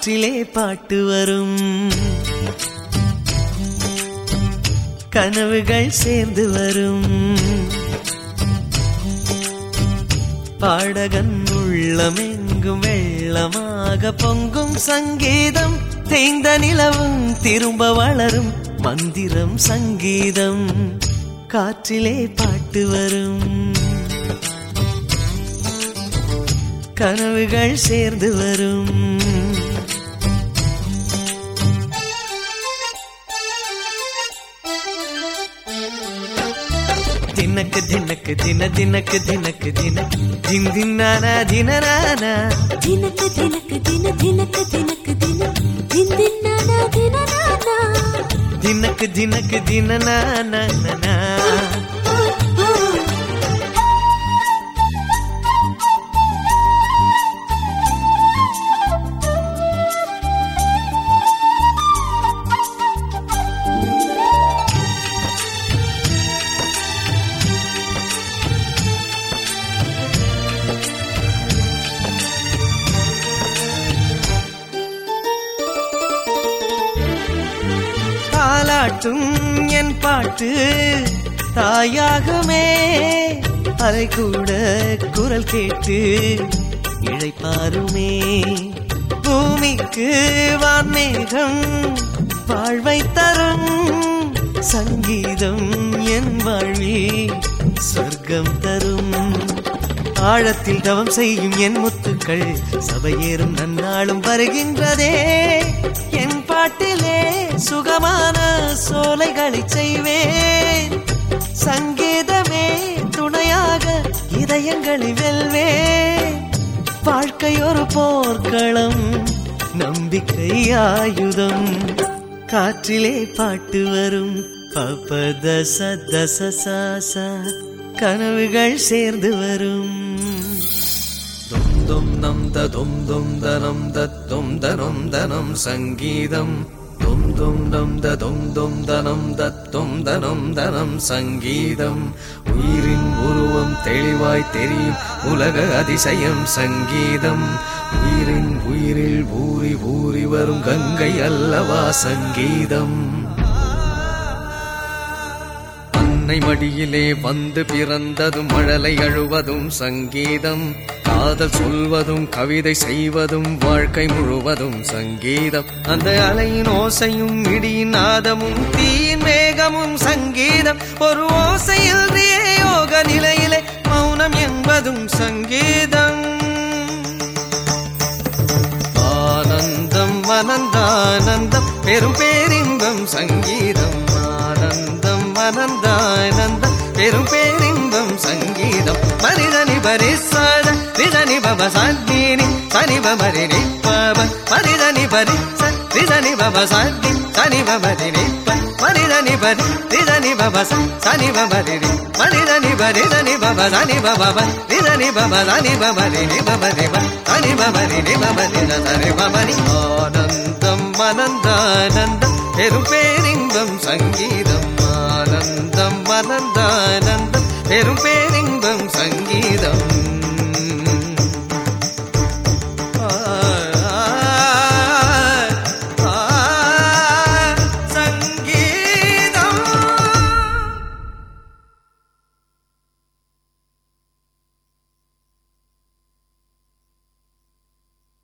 காற்றிலே பாட்டு வரும். கனவுகள் சேர்ந்து வரும். பாடகன் உள்ளமெங்கும் வெள்ளமாக பொங்கும் சங்கீதம். தேய்ந்த நிலவும் திரும்ப வளரும் மந்திரம் சங்கீதம். காற்றிலே பாட்டு வரும். கனவுகள் சேர்ந்து வரும். దినక దినక దిన దినక దినక దిన దిన దిన్నానా దిన నానా దినక దినక దిన దినక దినక దిన దిన దిన్నానా దిన నానా దినక దినక దిన నానా నానా தாலாட்டும் என் பாட்டு. தாயாகுமே அதை கூட குரல் கேட்டு இழைப்பாருமே. பூமிக்கு வான்மேகம் வாழ்வை தரும் சங்கீதம் என் வாழ்வில் சொர்க்கம் தரும் ஆழத்தில் தவம் செய்யும் என் முத்துக்கள். சபையேறும் நன்னாளும் வருகின்றதே என் பாட்டிலே சுகமான சோலைகளை செய்வேன். சங்கீதமே துணையாக இதயங்களை வெல்வேன். வாழ்க்கையொரு போர்க்களம் நம்பிக்கை ஆயுதம். காற்றிலே பாட்டு வரும் பபத தச சாசா கனவுகள் சேர்ந்து வரும். தும் நம் த தும் தும் தனம் தத்தும் தனம் தனம் சங்கீதம். தும் தும் நம் த தும் தும் தனம் தத்தும் தனம் தனம் சங்கீதம். உயிரின் உருவம் தெளிவாய் தெரியும் உலக அதிசயம் சங்கீதம். உயிரின் உயிரில் ஊறி ஊறி வரும் கங்கை அல்லவா சங்கீதம். அன்னை மடியிலே வந்து பிறந்ததும் மழலை அழுவதும் சங்கீதம் காதல் சொல்வதும் கவிதை செய்வதும் வாழ்க்கை முழுவதும் சங்கீதம். அந்த அலையின் ஓசையும் இடியின் நாதமும் தீயின் மேகமும் சங்கீதம். ஒரு ஓசையில் யோக நிலையிலே மௌனம் என்பதும் சங்கீதம். ஆனந்தம் அனந்தானந்தம் பெரும் பேரின்பம் சங்கீதம். ஆனந்தம் அனந்தானந்தம் பெரும் பேரின்பம் சங்கீதம். மனிதனி பரிசாத ரிதனி பவ சாந்தினி சனி பமரி நிப்பவ மனிதனி பரிச ரிதனி பவ சாந்தி சனி பமரி நிப்ப மனிதனி பரி ரிதனி பவ சனி பமரி மனிதனி பரிதனி பவ சனி பவ ரிதனி பவ சனி பமரி நி பமரி சனி பமரி நி பமரி சனி பமரி ஆனந்தம் அனந்தானந்தம் பெரும் ஆனந்தம் மலர்ந்த ஆனந்தம். பெரும் பேரின்பம் சங்கீதம்.